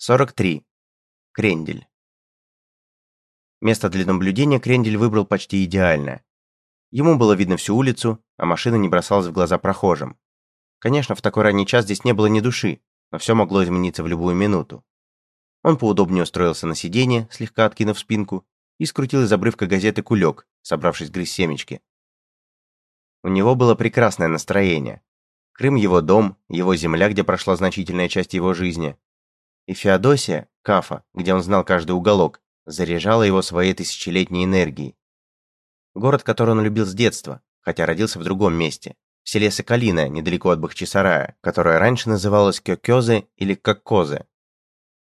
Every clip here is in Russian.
43. Крендель. Место для наблюдения Крендель выбрал почти идеальное. Ему было видно всю улицу, а машина не бросалась в глаза прохожим. Конечно, в такой ранний час здесь не было ни души, но все могло измениться в любую минуту. Он поудобнее устроился на сиденье, слегка откинув спинку, и скрутил из обрывка газеты кулек, собравшись грызть семечки. У него было прекрасное настроение. Крым его дом, его земля, где прошла значительная часть его жизни, и Феодосия, Кафа, где он знал каждый уголок, заряжала его своей тысячелетней энергией. Город, который он любил с детства, хотя родился в другом месте, в селе Соколиное, недалеко от Бахчисарая, которое раньше называлось Кёкёзе или Коккозе.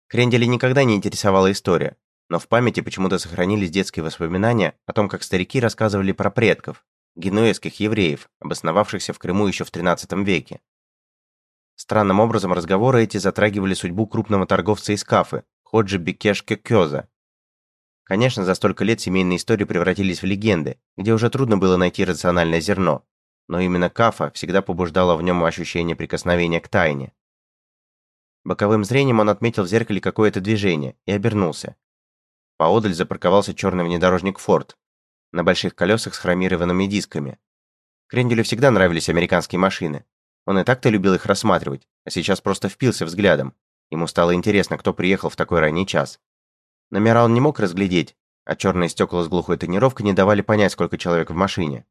Кренделя никогда не интересовала история, но в памяти почему-то сохранились детские воспоминания о том, как старики рассказывали про предков, генуэзских евреев, обосновавшихся в Крыму еще в XIII веке. Странным образом разговоры эти затрагивали судьбу крупного торговца из Кафы, Ходжи Бекеш Кёза. Конечно, за столько лет семейные истории превратились в легенды, где уже трудно было найти рациональное зерно, но именно Кафа всегда побуждала в нем ощущение прикосновения к тайне. Боковым зрением он отметил в зеркале какое-то движение и обернулся. Поодаль запарковался черный внедорожник Форд на больших колесах с хромированными дисками. Кренделю всегда нравились американские машины, он и так-то любил их рассматривать, а сейчас просто впился взглядом. Ему стало интересно, кто приехал в такой ранний час. Номера он не мог разглядеть, а черные стекла с глухой тонировкой не давали понять, сколько человек в машине.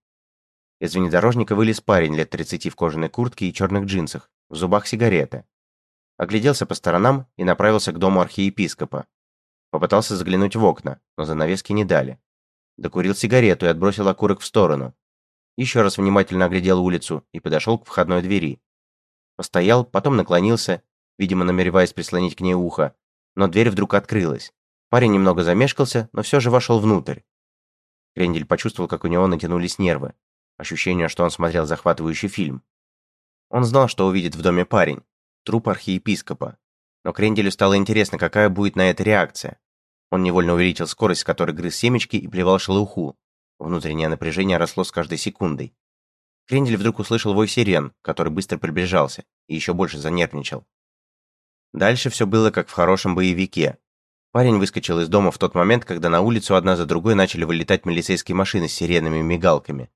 Из внедорожника вылез парень лет 30 в кожаной куртке и черных джинсах, в зубах сигарета. Огляделся по сторонам и направился к дому архиепископа. Попытался заглянуть в окна, но занавески не дали. Докурил сигарету и отбросил окурок в сторону еще раз внимательно оглядел улицу и подошел к входной двери. Постоял, потом наклонился, видимо, намереваясь прислонить к ней ухо, но дверь вдруг открылась. Парень немного замешкался, но все же вошел внутрь. Крендель почувствовал, как у него натянулись нервы. Ощущение, что он смотрел захватывающий фильм. Он знал, что увидит в доме парень, труп архиепископа. Но Кренделю стало интересно, какая будет на это реакция. Он невольно увеличил скорость, с которой грыз семечки и плевал шелуху, Внутреннее напряжение росло с каждой секундой. Крендель вдруг услышал вой сирен, который быстро приближался, и еще больше занервничал. Дальше все было как в хорошем боевике. Парень выскочил из дома в тот момент, когда на улицу одна за другой начали вылетать милицейские машины с сиренами и мигалками.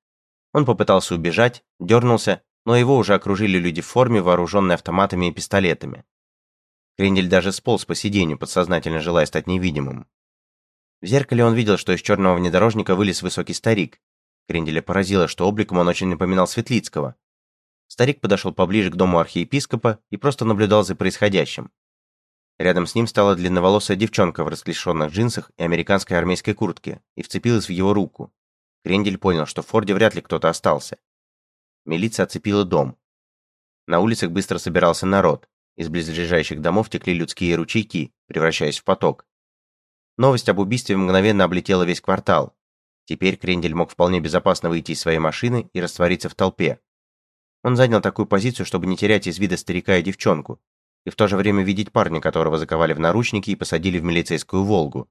Он попытался убежать, дернулся, но его уже окружили люди в форме, вооруженные автоматами и пистолетами. Крендель даже сполз по сиденью, подсознательно желая стать невидимым. В зеркале он видел, что из черного внедорожника вылез высокий старик. Кренделя поразило, что обликом он очень напоминал Светлицкого. Старик подошел поближе к дому архиепископа и просто наблюдал за происходящим. Рядом с ним стала длинноволосая девчонка в расклешенных джинсах и американской армейской куртке и вцепилась в его руку. Крендель понял, что в Форде вряд ли кто-то остался. Милиция оцепила дом. На улицах быстро собирался народ. Из близлежащих домов текли людские ручейки, превращаясь в поток. Новость об убийстве мгновенно облетела весь квартал. Теперь Крендель мог вполне безопасно выйти из своей машины и раствориться в толпе. Он занял такую позицию, чтобы не терять из вида старика и девчонку, и в то же время видеть парня, которого заковали в наручники и посадили в милицейскую «Волгу».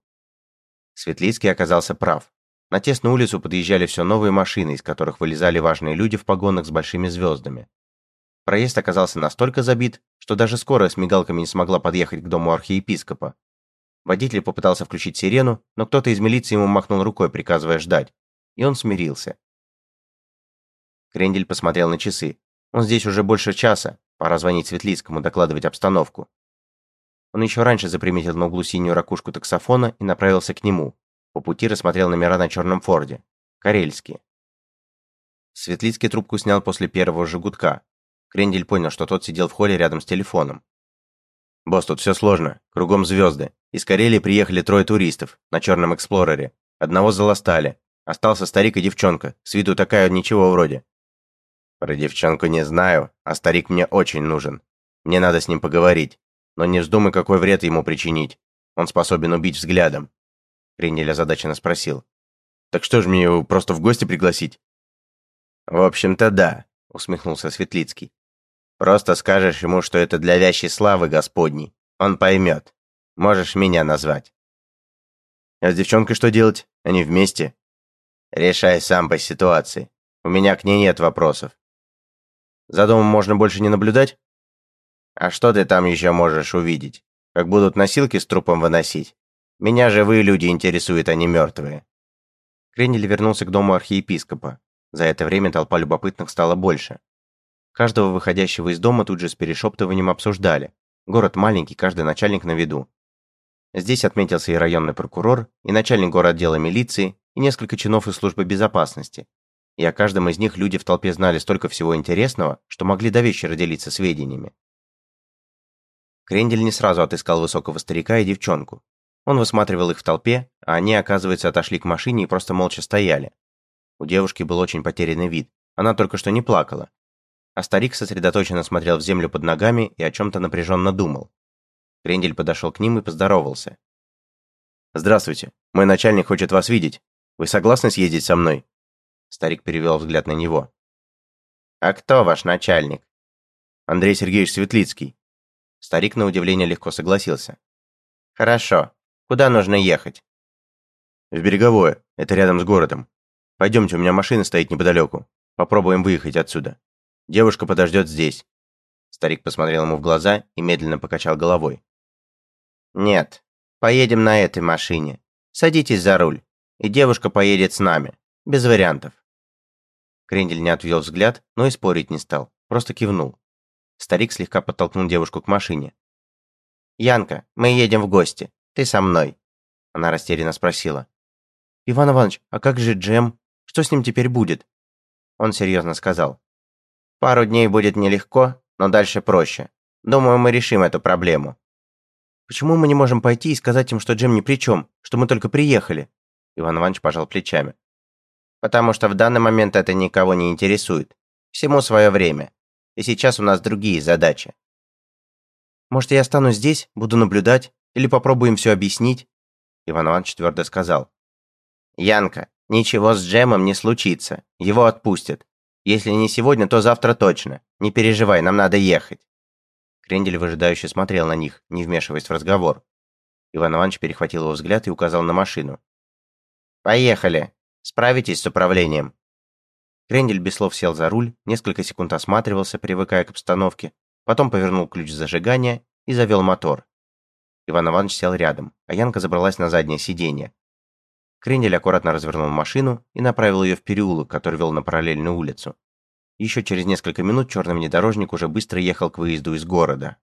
Светлицкий оказался прав. На тесную улицу подъезжали все новые машины, из которых вылезали важные люди в погонах с большими звездами. Проезд оказался настолько забит, что даже скорая с мигалками не смогла подъехать к дому архиепископа, Водитель попытался включить сирену, но кто-то из милиции ему махнул рукой, приказывая ждать. И он смирился. Крендель посмотрел на часы. Он здесь уже больше часа. Пора звонить Светлицкому, докладывать обстановку. Он еще раньше заприметил на углу синюю ракушку таксофона и направился к нему. По пути рассмотрел номера на черном форде. Карельские. Светлицкий трубку снял после первого же гудка. Крендель понял, что тот сидел в холле рядом с телефоном. «Босс, тут все сложно. Кругом звезды. Из Карелии приехали трое туристов на черном эксплорере. Одного заластали. Остался старик и девчонка. С виду такая ничего вроде. Про девчонку не знаю, а старик мне очень нужен. Мне надо с ним поговорить. Но не вздумай, какой вред ему причинить. Он способен убить взглядом. Крендель озадаченно спросил. Так что ж мне его просто в гости пригласить? В общем-то, да, усмехнулся Светлицкий. Просто скажешь ему, что это для вящей славы Господней. Он поймет. Можешь меня назвать. А с девчонкой что делать? Они вместе? Решай сам по ситуации. У меня к ней нет вопросов. За домом можно больше не наблюдать? А что ты там еще можешь увидеть? Как будут носилки с трупом выносить. Меня живые люди интересуют, а не мертвые». Крендель вернулся к дому архиепископа. За это время толпа любопытных стала больше. Каждого выходящего из дома тут же с перешептыванием обсуждали. Город маленький, каждый начальник на виду. Здесь отметился и районный прокурор, и начальник городдела милиции, и несколько чинов из службы безопасности. И о каждом из них люди в толпе знали столько всего интересного, что могли до вечера делиться сведениями. Крендель не сразу отыскал высокого старика и девчонку. Он высматривал их в толпе, а они, оказывается, отошли к машине и просто молча стояли. У девушки был очень потерянный вид. Она только что не плакала. А старик сосредоточенно смотрел в землю под ногами и о чем-то напряженно думал. Крендель подошел к ним и поздоровался. «Здравствуйте. Мой начальник хочет вас видеть. Вы согласны съездить со мной?» Старик перевел взгляд на него. «А кто ваш начальник?» «Андрей Сергеевич Светлицкий». Старик на удивление легко согласился. «Хорошо. Куда нужно ехать?» «В Береговое. Это рядом с городом. Пойдемте, у меня машина стоит неподалеку. Попробуем выехать отсюда. Девушка подождет здесь». Старик посмотрел ему в глаза и медленно покачал головой. «Нет, поедем на этой машине. Садитесь за руль, и девушка поедет с нами. Без вариантов». Крендель не отвел взгляд, но и спорить не стал, просто кивнул. Старик слегка подтолкнул девушку к машине. «Янка, мы едем в гости. Ты со мной». Она растерянно спросила. «Иван Иванович, а как же Джем? Что с ним теперь будет?» Он серьезно сказал. «Пару дней будет нелегко, но дальше проще. Думаю, мы решим эту проблему». Почему мы не можем пойти и сказать им, что Джем ни при чем, что мы только приехали?» Иван Иванович пожал плечами. «Потому что в данный момент это никого не интересует. Всему свое время. И сейчас у нас другие задачи». «Может, я останусь здесь, буду наблюдать, или попробуем все объяснить?» Иван Иванович твердо сказал. «Янка, ничего с Джемом не случится. Его отпустят. Если не сегодня, то завтра точно. Не переживай, нам надо ехать». Крендель выжидающе смотрел на них, не вмешиваясь в разговор. Иван Иванович перехватил его взгляд и указал на машину. «Поехали! Справитесь с управлением!» Крендель без слов сел за руль, несколько секунд осматривался, привыкая к обстановке, потом повернул ключ зажигания и завел мотор. Иван Иванович сел рядом, а Янка забралась на заднее сиденье. Крендель аккуратно развернул машину и направил ее в переулок, который вел на параллельную улицу. Еще через несколько минут черный внедорожник уже быстро ехал к выезду из города.